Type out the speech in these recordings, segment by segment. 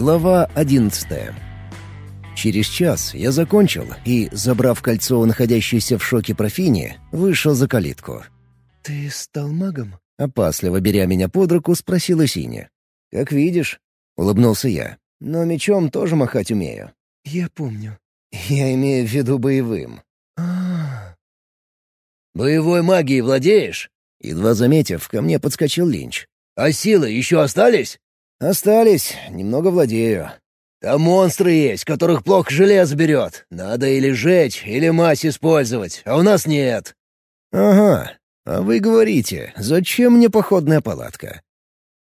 Глава одиннадцатая. Через час я закончил и, забрав кольцо у находящейся в шоке профини, вышел за калитку. «Ты стал магом?» — опасливо беря меня под руку, спросила Синя. «Как видишь», — улыбнулся я. «Но мечом тоже махать умею». «Я помню». «Я имею в виду боевым». А, «Боевой магией владеешь?» Едва заметив, ко мне подскочил Линч. «А силы еще остались?» «Остались. Немного владею». «Там монстры есть, которых плохо железо берет. Надо или жечь, или мазь использовать, а у нас нет». «Ага. А вы говорите, зачем мне походная палатка?»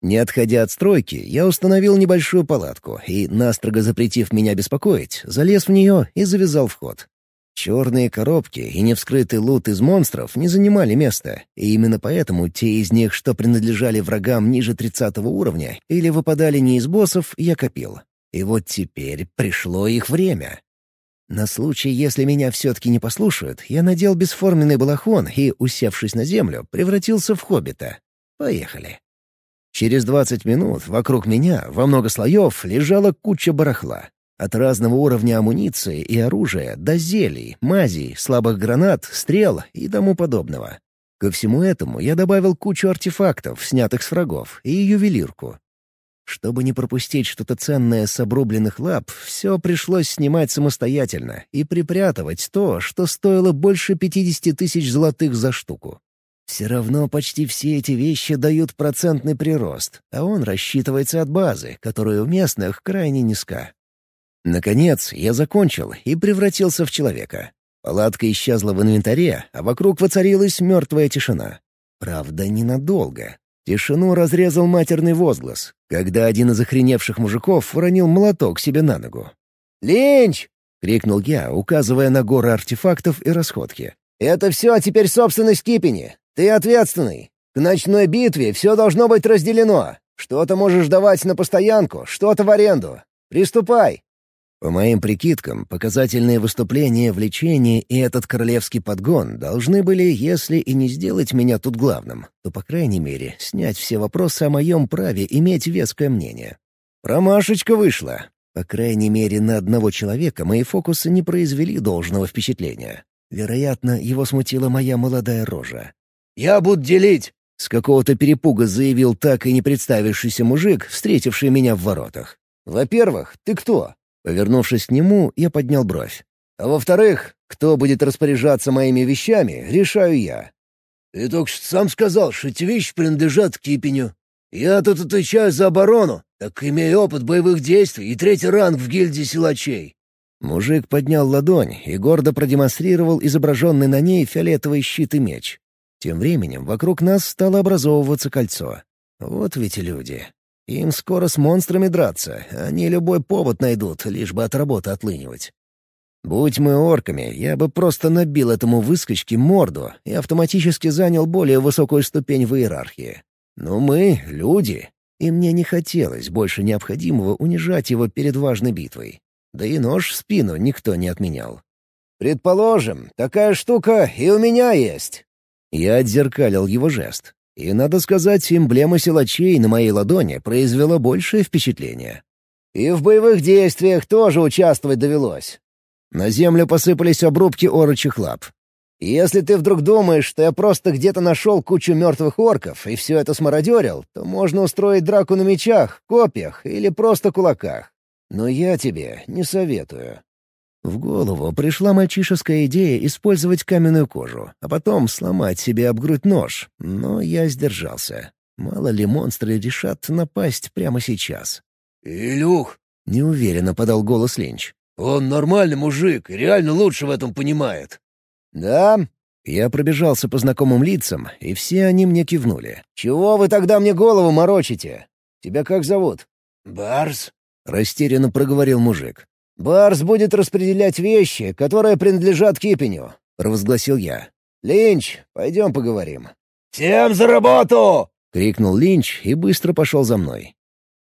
Не отходя от стройки, я установил небольшую палатку и, настрого запретив меня беспокоить, залез в нее и завязал вход. Черные коробки и невскрытый лут из монстров не занимали места, и именно поэтому те из них, что принадлежали врагам ниже 30 уровня или выпадали не из боссов, я копил. И вот теперь пришло их время. На случай, если меня все-таки не послушают, я надел бесформенный балахон и, усевшись на землю, превратился в хоббита. Поехали. Через двадцать минут вокруг меня, во много слоев, лежала куча барахла. От разного уровня амуниции и оружия до зелий, мазей, слабых гранат, стрел и тому подобного. Ко всему этому я добавил кучу артефактов, снятых с врагов, и ювелирку. Чтобы не пропустить что-то ценное с обрубленных лап, все пришлось снимать самостоятельно и припрятывать то, что стоило больше 50 тысяч золотых за штуку. Все равно почти все эти вещи дают процентный прирост, а он рассчитывается от базы, которая у местных крайне низка. Наконец, я закончил и превратился в человека. Палатка исчезла в инвентаре, а вокруг воцарилась мертвая тишина. Правда, ненадолго. Тишину разрезал матерный возглас, когда один из охреневших мужиков уронил молоток себе на ногу. «Линч!» — крикнул я, указывая на горы артефактов и расходки. «Это все теперь собственность Кипени. Ты ответственный. К ночной битве все должно быть разделено. Что-то можешь давать на постоянку, что-то в аренду. Приступай!» По моим прикидкам, показательные выступления в лечении и этот королевский подгон должны были, если и не сделать меня тут главным, то, по крайней мере, снять все вопросы о моем праве иметь веское мнение. Промашечка вышла. По крайней мере, на одного человека мои фокусы не произвели должного впечатления. Вероятно, его смутила моя молодая рожа. «Я буду делить!» — с какого-то перепуга заявил так и не представившийся мужик, встретивший меня в воротах. «Во-первых, ты кто? Повернувшись к нему, я поднял бровь. А во-вторых, кто будет распоряжаться моими вещами, решаю я. Ты только сам сказал, что эти вещи принадлежат Кипеню. Я тут отвечаю за оборону, так имею опыт боевых действий и третий ранг в гильдии силачей. Мужик поднял ладонь и гордо продемонстрировал изображенный на ней фиолетовый щит и меч. Тем временем вокруг нас стало образовываться кольцо. Вот ведь люди. Им скоро с монстрами драться, они любой повод найдут, лишь бы от работы отлынивать. Будь мы орками, я бы просто набил этому выскочке морду и автоматически занял более высокую ступень в иерархии. Но мы — люди, и мне не хотелось больше необходимого унижать его перед важной битвой. Да и нож в спину никто не отменял. «Предположим, такая штука и у меня есть». Я отзеркалил его жест. И, надо сказать, эмблема силачей на моей ладони произвела большее впечатление. «И в боевых действиях тоже участвовать довелось». На землю посыпались обрубки орочих лап. «Если ты вдруг думаешь, что я просто где-то нашел кучу мертвых орков и все это смародерил, то можно устроить драку на мечах, копьях или просто кулаках. Но я тебе не советую. В голову пришла мальчишеская идея использовать каменную кожу, а потом сломать себе об грудь нож, но я сдержался. Мало ли монстры решат напасть прямо сейчас. «Илюх!» — неуверенно подал голос Ленч. «Он нормальный мужик и реально лучше в этом понимает». «Да?» Я пробежался по знакомым лицам, и все они мне кивнули. «Чего вы тогда мне голову морочите? Тебя как зовут?» «Барс», — растерянно проговорил мужик. «Барс будет распределять вещи, которые принадлежат Кипеню», — провозгласил я. «Линч, пойдем поговорим». «Всем за работу!» — крикнул Линч и быстро пошел за мной.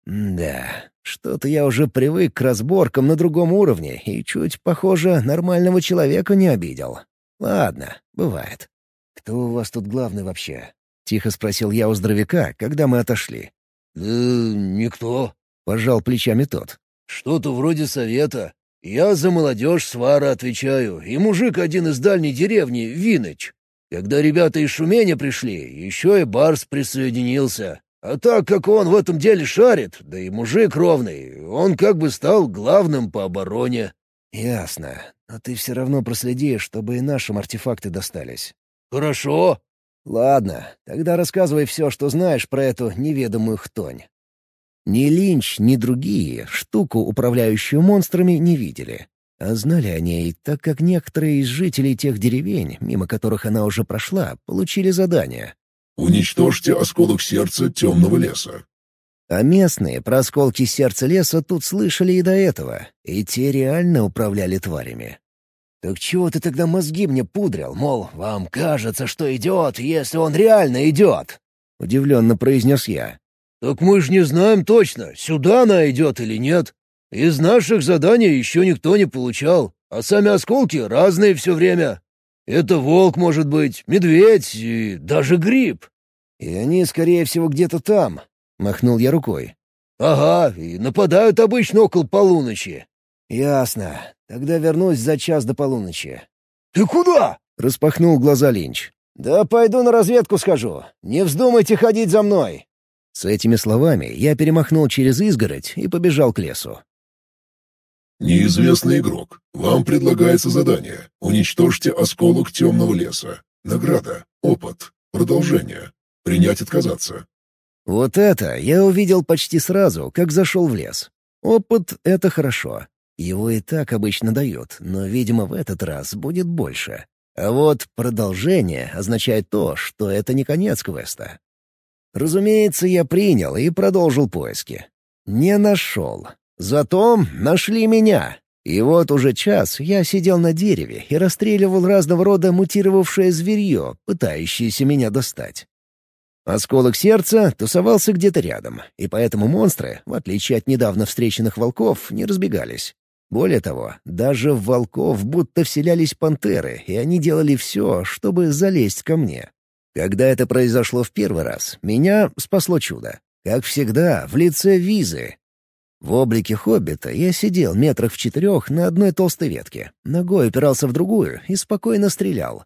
«Да, что-то я уже привык к разборкам на другом уровне и чуть, похоже, нормального человека не обидел. Ладно, бывает». «Кто у вас тут главный вообще?» — тихо спросил я у здоровяка, когда мы отошли. «Да никто», — пожал плечами тот. «Что-то вроде совета. Я за молодежь свара отвечаю, и мужик один из дальней деревни, Виныч. Когда ребята из Шуменя пришли, еще и Барс присоединился. А так как он в этом деле шарит, да и мужик ровный, он как бы стал главным по обороне». «Ясно. Но ты все равно проследи, чтобы и нашим артефакты достались». «Хорошо». «Ладно, тогда рассказывай все, что знаешь про эту неведомую хтонь». Ни Линч, ни другие штуку, управляющую монстрами, не видели. А знали о ней, так как некоторые из жителей тех деревень, мимо которых она уже прошла, получили задание. «Уничтожьте осколок сердца темного леса». А местные про осколки сердца леса тут слышали и до этого, и те реально управляли тварями. «Так чего ты тогда мозги мне пудрил, мол, вам кажется, что идет, если он реально идет?» — удивленно произнес я. «Так мы же не знаем точно, сюда она идет или нет. Из наших заданий еще никто не получал, а сами осколки разные все время. Это волк может быть, медведь и даже гриб». «И они, скорее всего, где-то там», — махнул я рукой. «Ага, и нападают обычно около полуночи». «Ясно. Тогда вернусь за час до полуночи». «Ты куда?» — распахнул глаза Линч. «Да пойду на разведку схожу. Не вздумайте ходить за мной». С этими словами я перемахнул через изгородь и побежал к лесу. Неизвестный игрок. Вам предлагается задание. Уничтожьте осколок темного леса. Награда. Опыт. Продолжение. Принять отказаться. Вот это я увидел почти сразу, как зашел в лес. Опыт — это хорошо. Его и так обычно дают, но, видимо, в этот раз будет больше. А вот продолжение означает то, что это не конец квеста. Разумеется, я принял и продолжил поиски. Не нашел. Зато нашли меня. И вот уже час я сидел на дереве и расстреливал разного рода мутировавшее зверье, пытающееся меня достать. Осколок сердца тусовался где-то рядом, и поэтому монстры, в отличие от недавно встреченных волков, не разбегались. Более того, даже в волков будто вселялись пантеры, и они делали все, чтобы залезть ко мне. Когда это произошло в первый раз, меня спасло чудо. Как всегда, в лице визы. В облике хоббита я сидел метрах в четырех на одной толстой ветке, ногой упирался в другую и спокойно стрелял.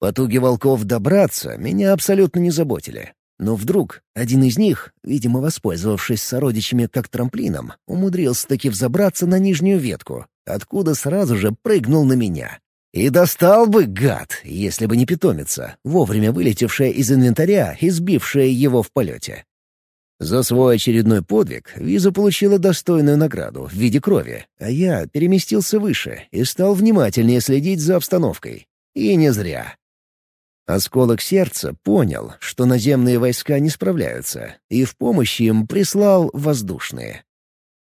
Потуги волков добраться меня абсолютно не заботили. Но вдруг один из них, видимо, воспользовавшись сородичами как трамплином, умудрился таки взобраться на нижнюю ветку, откуда сразу же прыгнул на меня. И достал бы, гад, если бы не питомица, вовремя вылетевшая из инвентаря и сбившая его в полете. За свой очередной подвиг Виза получила достойную награду в виде крови, а я переместился выше и стал внимательнее следить за обстановкой. И не зря. Осколок сердца понял, что наземные войска не справляются, и в помощь им прислал воздушные.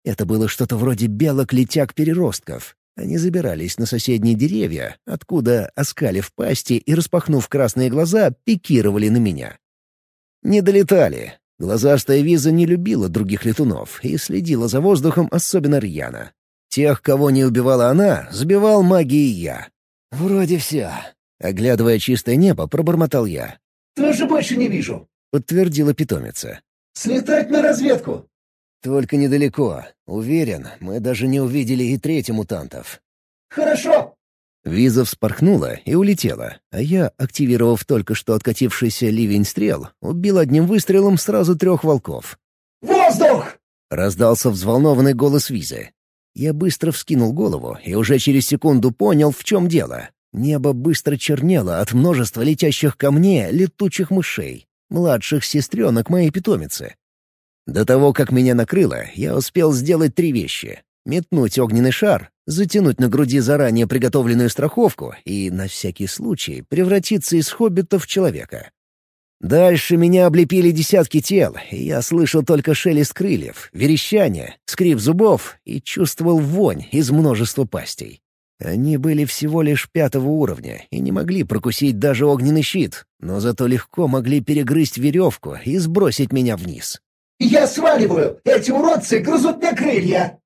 Это было что-то вроде белок-летяг-переростков, они забирались на соседние деревья, откуда, оскалив пасти и распахнув красные глаза, пикировали на меня. Не долетали. Глазастая виза не любила других летунов и следила за воздухом особенно рьяно. Тех, кого не убивала она, сбивал магией я. «Вроде все», — оглядывая чистое небо, пробормотал я. «Тоже больше не вижу», — подтвердила питомица. «Слетать на разведку». «Только недалеко. Уверен, мы даже не увидели и третий мутантов». «Хорошо!» Виза вспорхнула и улетела, а я, активировав только что откатившийся ливень стрел, убил одним выстрелом сразу трех волков. «Воздух!» — раздался взволнованный голос Визы. Я быстро вскинул голову и уже через секунду понял, в чем дело. Небо быстро чернело от множества летящих ко мне летучих мышей, младших сестренок моей питомицы. До того, как меня накрыло, я успел сделать три вещи. Метнуть огненный шар, затянуть на груди заранее приготовленную страховку и, на всякий случай, превратиться из хоббита в человека. Дальше меня облепили десятки тел, и я слышал только шелест крыльев, верещание, скрип зубов и чувствовал вонь из множества пастей. Они были всего лишь пятого уровня и не могли прокусить даже огненный щит, но зато легко могли перегрызть веревку и сбросить меня вниз. «Я сваливаю! Эти уродцы грызут мне крылья!»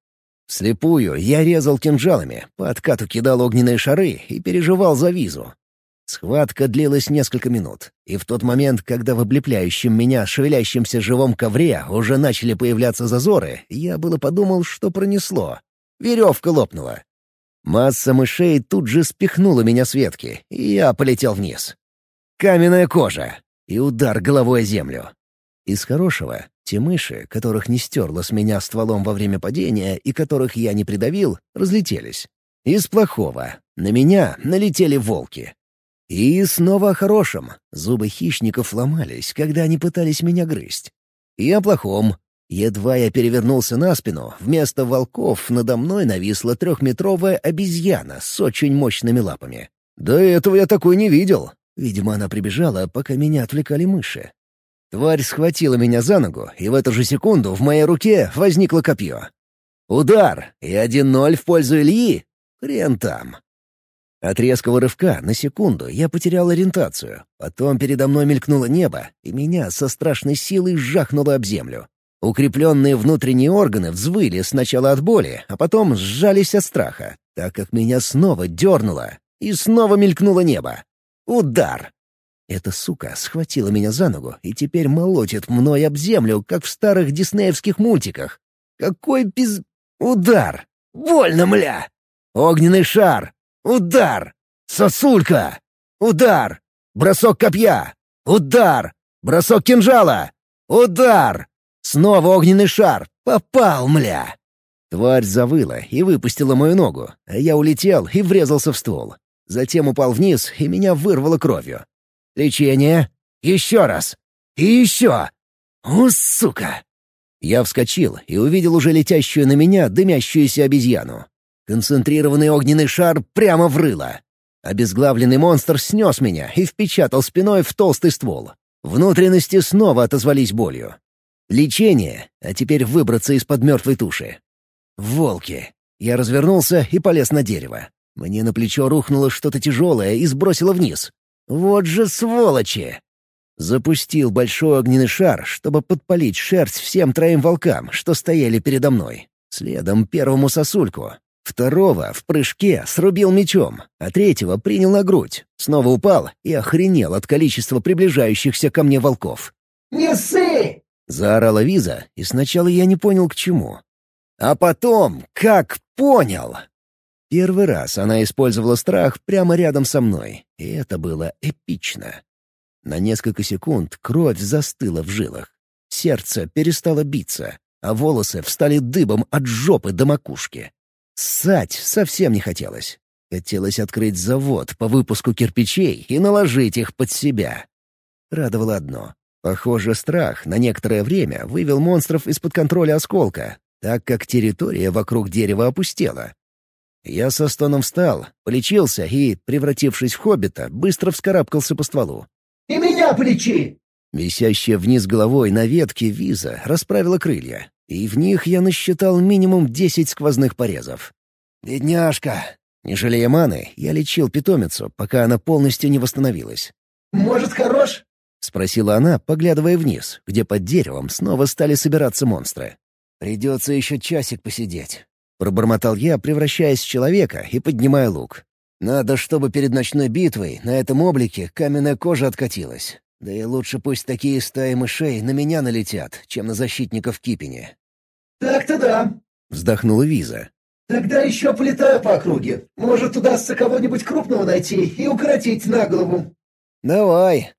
Вслепую я резал кинжалами, по откату кидал огненные шары и переживал за визу. Схватка длилась несколько минут, и в тот момент, когда в облепляющем меня шевелящемся живом ковре уже начали появляться зазоры, я было подумал, что пронесло. Веревка лопнула. Масса мышей тут же спихнула меня с ветки, и я полетел вниз. Каменная кожа и удар головой о землю. Из хорошего — те мыши, которых не стерло с меня стволом во время падения и которых я не придавил, разлетелись. Из плохого — на меня налетели волки. И снова о хорошем. Зубы хищников ломались, когда они пытались меня грызть. И о плохом. Едва я перевернулся на спину, вместо волков надо мной нависла трехметровая обезьяна с очень мощными лапами. До этого я такой не видел. Видимо, она прибежала, пока меня отвлекали мыши. Тварь схватила меня за ногу, и в эту же секунду в моей руке возникло копье. Удар! И один ноль в пользу Ильи? Хрен там. От резкого рывка на секунду я потерял ориентацию. Потом передо мной мелькнуло небо, и меня со страшной силой жахнуло об землю. Укрепленные внутренние органы взвыли сначала от боли, а потом сжались от страха, так как меня снова дернуло, и снова мелькнуло небо. Удар! Эта сука схватила меня за ногу и теперь молотит мной об землю, как в старых диснеевских мультиках. Какой пиз... Удар! Больно, мля! Огненный шар! Удар! Сосулька! Удар! Бросок копья! Удар! Бросок кинжала! Удар! Снова огненный шар! Попал, мля! Тварь завыла и выпустила мою ногу, а я улетел и врезался в ствол. Затем упал вниз, и меня вырвало кровью. Лечение. Еще раз. И еще. О, сука! Я вскочил и увидел уже летящую на меня дымящуюся обезьяну. Концентрированный огненный шар прямо в рыло. Обезглавленный монстр снес меня и впечатал спиной в толстый ствол. Внутренности снова отозвались болью. Лечение, а теперь выбраться из-под мертвой туши. Волки. Я развернулся и полез на дерево. Мне на плечо рухнуло что-то тяжелое и сбросило вниз. Вот же сволочи! Запустил большой огненный шар, чтобы подпалить шерсть всем троим волкам, что стояли передо мной. Следом первому сосульку. Второго в прыжке срубил мечом, а третьего принял на грудь. Снова упал и охренел от количества приближающихся ко мне волков. «Не ссы!» — заорала Виза, и сначала я не понял, к чему. А потом, как понял! Первый раз она использовала страх прямо рядом со мной, и это было эпично. На несколько секунд кровь застыла в жилах. Сердце перестало биться, а волосы встали дыбом от жопы до макушки. Ссать совсем не хотелось. Хотелось открыть завод по выпуску кирпичей и наложить их под себя. Радовало одно. Похоже, страх на некоторое время вывел монстров из-под контроля осколка, так как территория вокруг дерева опустела. Я со стоном встал, полечился и, превратившись в хоббита, быстро вскарабкался по стволу. «И меня полечи!» Висящая вниз головой на ветке виза расправила крылья, и в них я насчитал минимум десять сквозных порезов. «Бедняжка!» Не жалея маны, я лечил питомицу, пока она полностью не восстановилась. «Может, хорош?» — спросила она, поглядывая вниз, где под деревом снова стали собираться монстры. «Придется еще часик посидеть. Пробормотал я, превращаясь в человека и поднимая лук. Надо, чтобы перед ночной битвой на этом облике каменная кожа откатилась. Да и лучше пусть такие стаи мышей на меня налетят, чем на защитников Кипени. «Так-то да», — вздохнула Виза. «Тогда еще полетаю по округе. Может, удастся кого-нибудь крупного найти и укоротить на голову». «Давай».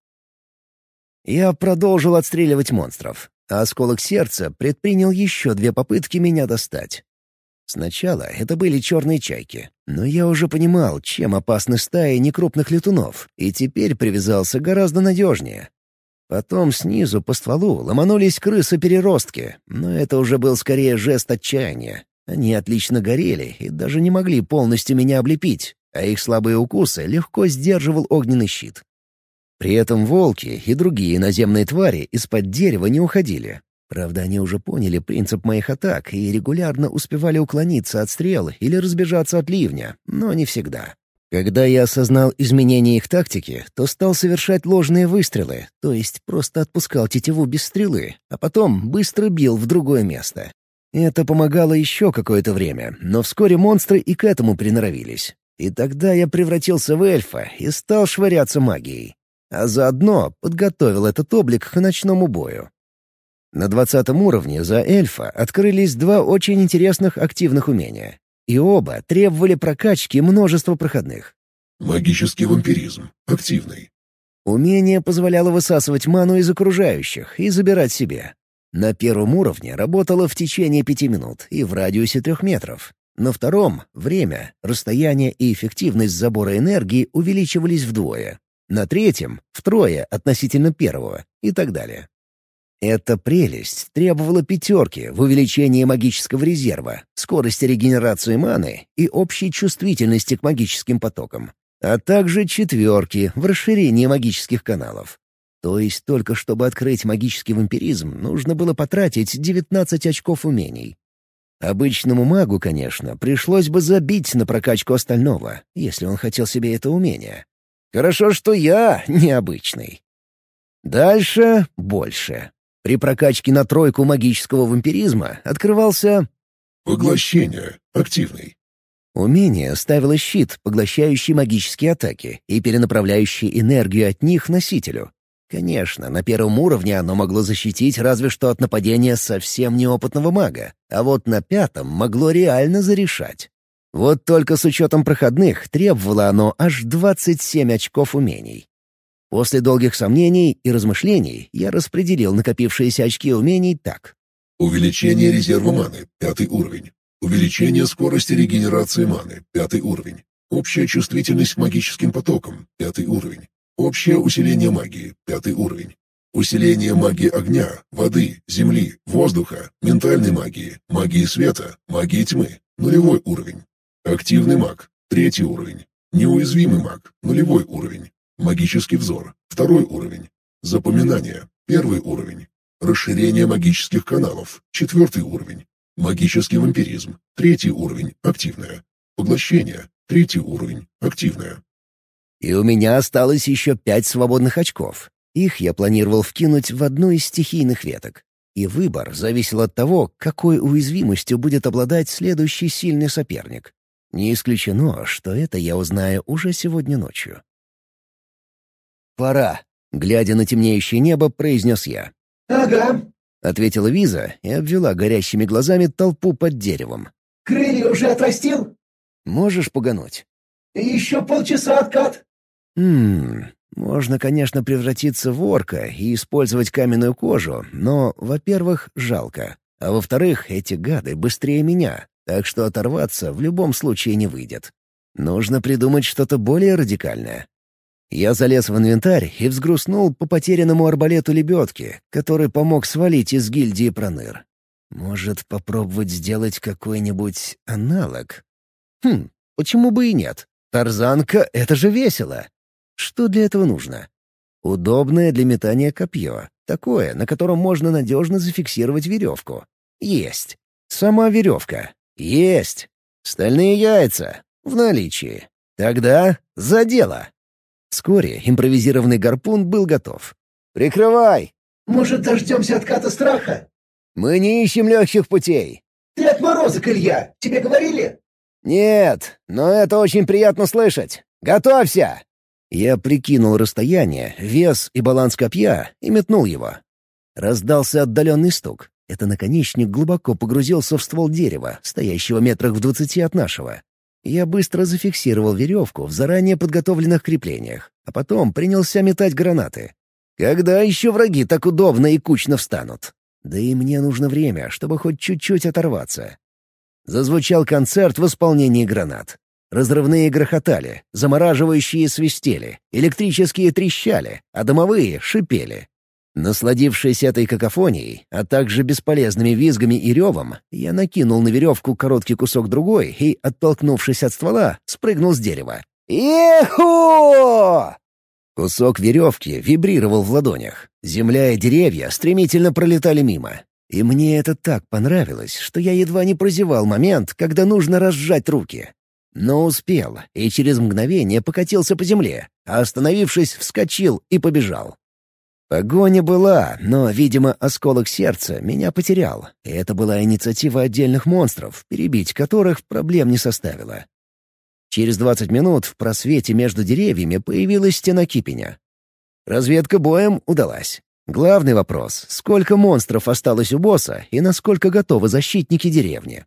Я продолжил отстреливать монстров, а осколок сердца предпринял еще две попытки меня достать. Сначала это были черные чайки, но я уже понимал, чем опасны стаи некрупных летунов, и теперь привязался гораздо надежнее. Потом снизу по стволу ломанулись крысы-переростки, но это уже был скорее жест отчаяния. Они отлично горели и даже не могли полностью меня облепить, а их слабые укусы легко сдерживал огненный щит. При этом волки и другие наземные твари из-под дерева не уходили, Правда, они уже поняли принцип моих атак и регулярно успевали уклониться от стрел или разбежаться от ливня, но не всегда. Когда я осознал изменение их тактики, то стал совершать ложные выстрелы, то есть просто отпускал тетиву без стрелы, а потом быстро бил в другое место. Это помогало еще какое-то время, но вскоре монстры и к этому приноровились. И тогда я превратился в эльфа и стал швыряться магией. А заодно подготовил этот облик к ночному бою. На двадцатом уровне за эльфа открылись два очень интересных активных умения. И оба требовали прокачки множества проходных. Магический вампиризм. Активный. Умение позволяло высасывать ману из окружающих и забирать себе. На первом уровне работало в течение пяти минут и в радиусе трех метров. На втором — время, расстояние и эффективность забора энергии увеличивались вдвое. На третьем — втрое относительно первого и так далее. Эта прелесть требовала пятерки в увеличении магического резерва, скорости регенерации маны и общей чувствительности к магическим потокам, а также четверки в расширении магических каналов. То есть только чтобы открыть магический вампиризм, нужно было потратить 19 очков умений. Обычному магу, конечно, пришлось бы забить на прокачку остального, если он хотел себе это умение. Хорошо, что я необычный. Дальше больше. При прокачке на тройку магического вампиризма открывался... Поглощение. Активный. Умение ставило щит, поглощающий магические атаки и перенаправляющий энергию от них носителю. Конечно, на первом уровне оно могло защитить разве что от нападения совсем неопытного мага, а вот на пятом могло реально зарешать. Вот только с учетом проходных требовало оно аж 27 очков умений. После долгих сомнений и размышлений я распределил накопившиеся очки умений так. Увеличение резерва маны — пятый уровень. Увеличение скорости регенерации маны — пятый уровень. Общая чувствительность к магическим потокам — пятый уровень. Общее усиление магии, пятый уровень. Усиление магии огня, воды, земли, воздуха, ментальной магии, магии света, магии тьмы, нулевой уровень. Активный маг, третий уровень. Неуязвимый маг, нулевой уровень. Магический взор, второй уровень. Запоминание, первый уровень. Расширение магических каналов, четвертый уровень. Магический вампиризм, третий уровень, активное. Поглощение, третий уровень, активное. И у меня осталось еще пять свободных очков. Их я планировал вкинуть в одну из стихийных веток. И выбор зависел от того, какой уязвимостью будет обладать следующий сильный соперник. Не исключено, что это я узнаю уже сегодня ночью. «Пора», — глядя на темнеющее небо, произнес я. «Ага», — ответила Виза и обвела горящими глазами толпу под деревом. «Крылья уже отрастил?» «Можешь пугануть?» «Еще полчаса откат». «Хм... Можно, конечно, превратиться в орка и использовать каменную кожу, но, во-первых, жалко. А во-вторых, эти гады быстрее меня, так что оторваться в любом случае не выйдет. Нужно придумать что-то более радикальное. Я залез в инвентарь и взгрустнул по потерянному арбалету лебедки, который помог свалить из гильдии Проныр. Может, попробовать сделать какой-нибудь аналог? Хм, почему бы и нет? Тарзанка — это же весело. Что для этого нужно? Удобное для метания копье. Такое, на котором можно надежно зафиксировать веревку. Есть. Сама веревка. Есть. Стальные яйца. В наличии. Тогда за дело. Вскоре импровизированный гарпун был готов. «Прикрывай!» «Может, дождемся отката страха?» «Мы не ищем легких путей». «Ты отморозок, Илья! Тебе говорили?» «Нет, но это очень приятно слышать. Готовься!» Я прикинул расстояние, вес и баланс копья и метнул его. Раздался отдаленный стук. Это наконечник глубоко погрузился в ствол дерева, стоящего метрах в двадцати от нашего. Я быстро зафиксировал веревку в заранее подготовленных креплениях, а потом принялся метать гранаты. Когда еще враги так удобно и кучно встанут? Да и мне нужно время, чтобы хоть чуть-чуть оторваться. Зазвучал концерт в исполнении гранат. Разрывные грохотали, замораживающие свистели, электрические трещали, а домовые шипели. Насладившись этой какофонией, а также бесполезными визгами и ревом, я накинул на веревку короткий кусок другой и, оттолкнувшись от ствола, спрыгнул с дерева. «Еху!» Кусок веревки вибрировал в ладонях. Земля и деревья стремительно пролетали мимо. И мне это так понравилось, что я едва не прозевал момент, когда нужно разжать руки. Но успел, и через мгновение покатился по земле, а остановившись, вскочил и побежал. Погоня была, но, видимо, осколок сердца меня потерял, и это была инициатива отдельных монстров, перебить которых проблем не составило. Через 20 минут в просвете между деревьями появилась стена кипеня. Разведка боем удалась. Главный вопрос — сколько монстров осталось у босса и насколько готовы защитники деревни?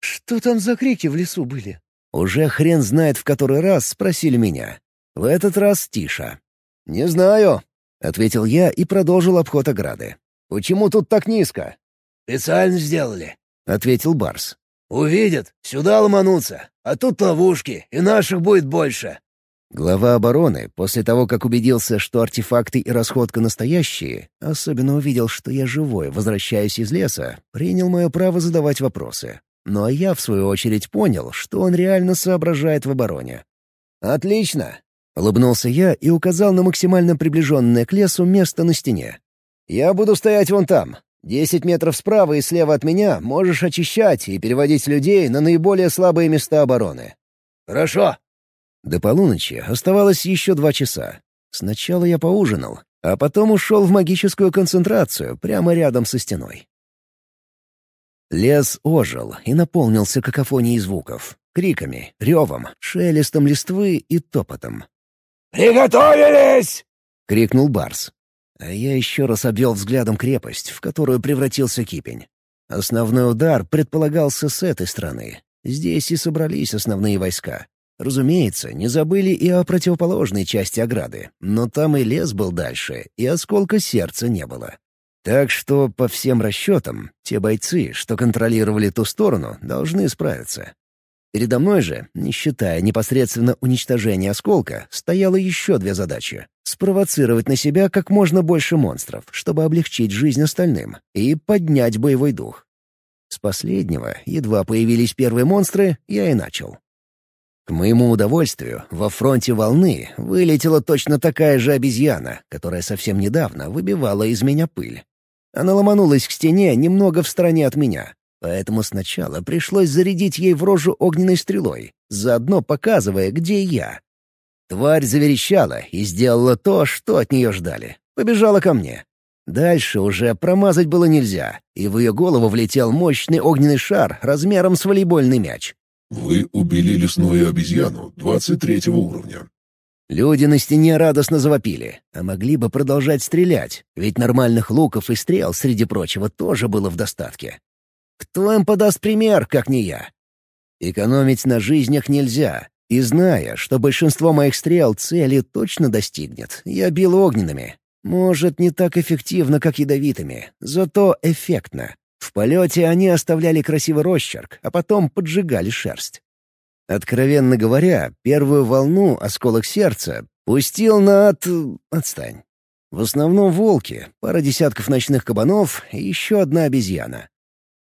«Что там за крики в лесу были?» Уже хрен знает в который раз спросили меня. В этот раз тише. «Не знаю», — ответил я и продолжил обход ограды. «Почему тут так низко?» «Специально сделали», — ответил Барс. «Увидят, сюда ломанутся, а тут ловушки, и наших будет больше». Глава обороны, после того, как убедился, что артефакты и расходка настоящие, особенно увидел, что я живой, возвращаюсь из леса, принял мое право задавать вопросы. Ну а я, в свою очередь, понял, что он реально соображает в обороне. «Отлично!» — улыбнулся я и указал на максимально приближенное к лесу место на стене. «Я буду стоять вон там. Десять метров справа и слева от меня можешь очищать и переводить людей на наиболее слабые места обороны». «Хорошо!» До полуночи оставалось еще два часа. Сначала я поужинал, а потом ушел в магическую концентрацию прямо рядом со стеной. Лес ожил и наполнился какофонией звуков. Криками, ревом, шелестом листвы и топотом. «Приготовились!» — крикнул Барс. А я еще раз обвел взглядом крепость, в которую превратился кипень. Основной удар предполагался с этой стороны. Здесь и собрались основные войска. Разумеется, не забыли и о противоположной части ограды, но там и лес был дальше, и осколка сердца не было. Так что, по всем расчетам, те бойцы, что контролировали ту сторону, должны справиться. Передо мной же, не считая непосредственно уничтожения осколка, стояло еще две задачи — спровоцировать на себя как можно больше монстров, чтобы облегчить жизнь остальным, и поднять боевой дух. С последнего, едва появились первые монстры, я и начал. К моему удовольствию, во фронте волны вылетела точно такая же обезьяна, которая совсем недавно выбивала из меня пыль. Она ломанулась к стене немного в стороне от меня, поэтому сначала пришлось зарядить ей в рожу огненной стрелой, заодно показывая, где я. Тварь заверещала и сделала то, что от нее ждали. Побежала ко мне. Дальше уже промазать было нельзя, и в ее голову влетел мощный огненный шар размером с волейбольный мяч. Вы убили лесную обезьяну 23 уровня. Люди на стене радостно завопили, а могли бы продолжать стрелять, ведь нормальных луков и стрел, среди прочего, тоже было в достатке. Кто им подаст пример, как не я? Экономить на жизнях нельзя, и зная, что большинство моих стрел цели точно достигнет, я бил огненными. Может, не так эффективно, как ядовитыми, зато эффектно. В полете они оставляли красивый росчерк, а потом поджигали шерсть. Откровенно говоря, первую волну осколок сердца пустил на от... отстань. В основном волки, пара десятков ночных кабанов и еще одна обезьяна.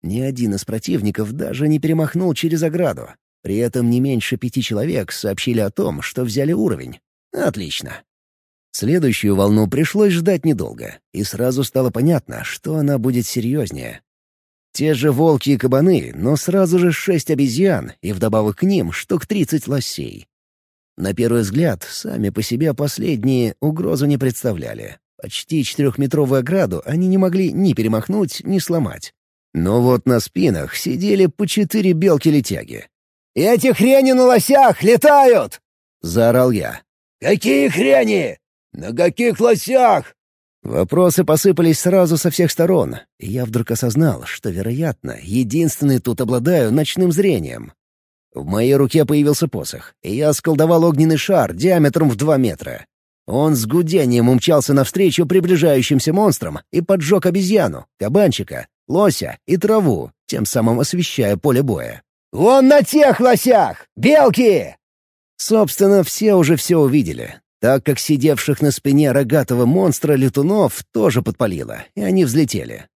Ни один из противников даже не перемахнул через ограду. При этом не меньше пяти человек сообщили о том, что взяли уровень. Отлично. Следующую волну пришлось ждать недолго, и сразу стало понятно, что она будет серьезнее. Те же волки и кабаны, но сразу же шесть обезьян, и вдобавок к ним штук тридцать лосей. На первый взгляд, сами по себе последние угрозу не представляли. Почти четырехметровую ограду они не могли ни перемахнуть, ни сломать. Но вот на спинах сидели по четыре белки-летяги. «Эти хрени на лосях летают!» — заорал я. «Какие хрени? На каких лосях?» Вопросы посыпались сразу со всех сторон, и я вдруг осознал, что, вероятно, единственный тут обладаю ночным зрением. В моей руке появился посох, и я сколдовал огненный шар диаметром в два метра. Он с гудением умчался навстречу приближающимся монстрам и поджег обезьяну, кабанчика, лося и траву, тем самым освещая поле боя. «Вон на тех лосях! Белки!» Собственно, все уже все увидели, так как сидевших на спине рогатого монстра летунов тоже подпалило, и они взлетели.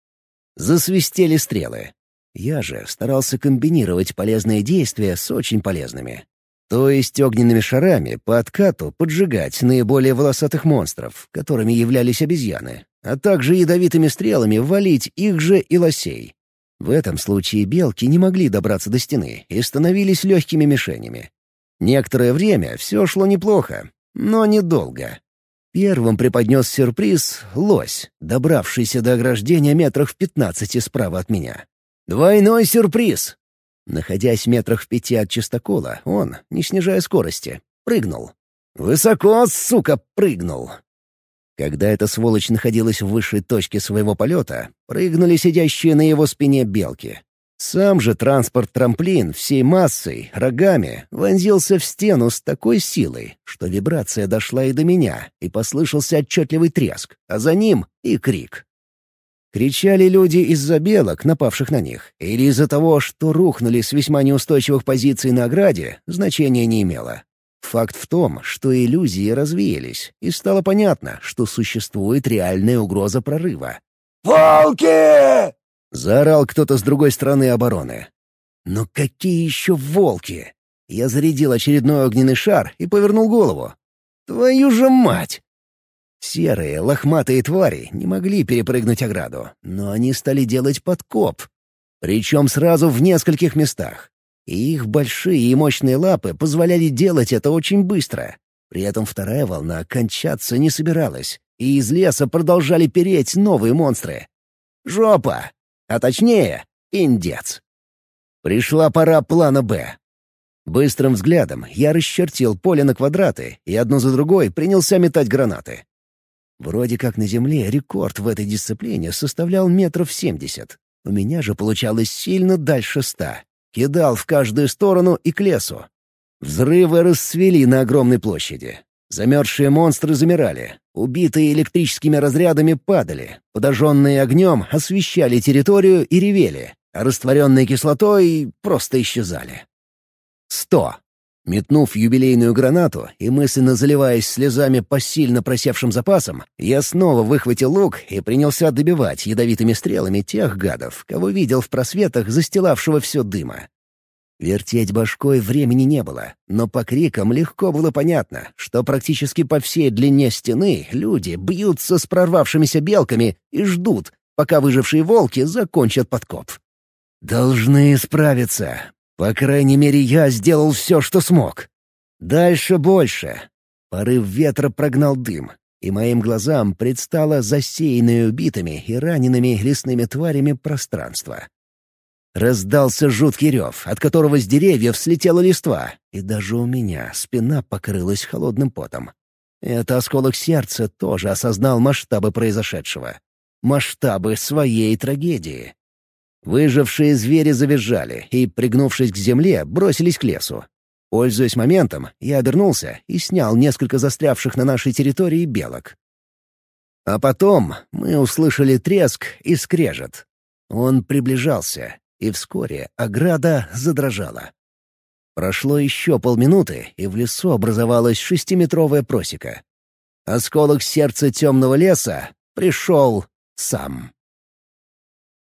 Засвистели стрелы. Я же старался комбинировать полезные действия с очень полезными. То есть огненными шарами по откату поджигать наиболее волосатых монстров, которыми являлись обезьяны, а также ядовитыми стрелами валить их же и лосей. В этом случае белки не могли добраться до стены и становились легкими мишенями. Некоторое время все шло неплохо, но недолго. Первым преподнес сюрприз лось, добравшийся до ограждения метрах в пятнадцати справа от меня. Двойной сюрприз! Находясь метрах в пяти от чистокола, он, не снижая скорости, прыгнул. Высоко, сука, прыгнул. Когда эта сволочь находилась в высшей точке своего полета, прыгнули сидящие на его спине белки. Сам же транспорт-трамплин всей массой, рогами, вонзился в стену с такой силой, что вибрация дошла и до меня, и послышался отчетливый треск, а за ним и крик. Кричали люди из-за белок, напавших на них, или из-за того, что рухнули с весьма неустойчивых позиций на ограде, значения не имело. Факт в том, что иллюзии развеялись, и стало понятно, что существует реальная угроза прорыва. «Волки!» — заорал кто-то с другой стороны обороны. «Но какие еще волки?» Я зарядил очередной огненный шар и повернул голову. «Твою же мать!» Серые, лохматые твари не могли перепрыгнуть ограду, но они стали делать подкоп. Причем сразу в нескольких местах. И их большие и мощные лапы позволяли делать это очень быстро. При этом вторая волна кончаться не собиралась, и из леса продолжали переть новые монстры. Жопа! А точнее, индец. Пришла пора плана «Б». Быстрым взглядом я расчертил поле на квадраты и одну за другой принялся метать гранаты. Вроде как на Земле рекорд в этой дисциплине составлял метров семьдесят. У меня же получалось сильно дальше ста. Кидал в каждую сторону и к лесу. Взрывы расцвели на огромной площади. Замерзшие монстры замирали, убитые электрическими разрядами падали, подожженные огнем освещали территорию и ревели, а растворенные кислотой просто исчезали. Сто. Метнув юбилейную гранату и мысленно заливаясь слезами по сильно просевшим запасам, я снова выхватил лук и принялся добивать ядовитыми стрелами тех гадов, кого видел в просветах застилавшего все дыма. Вертеть башкой времени не было, но по крикам легко было понятно, что практически по всей длине стены люди бьются с прорвавшимися белками и ждут, пока выжившие волки закончат подкоп. «Должны справиться. По крайней мере, я сделал все, что смог. Дальше больше. Порыв ветра прогнал дым, и моим глазам предстало засеянное убитыми и ранеными лесными тварями пространство. Раздался жуткий рев, от которого с деревьев слетела листва, и даже у меня спина покрылась холодным потом. Это осколок сердца тоже осознал масштабы произошедшего. Масштабы своей трагедии. Выжившие звери завизжали и, пригнувшись к земле, бросились к лесу. Пользуясь моментом, я обернулся и снял несколько застрявших на нашей территории белок. А потом мы услышали треск и скрежет. Он приближался, и вскоре ограда задрожала. Прошло еще полминуты, и в лесу образовалась шестиметровая просека. Осколок сердца темного леса пришел сам.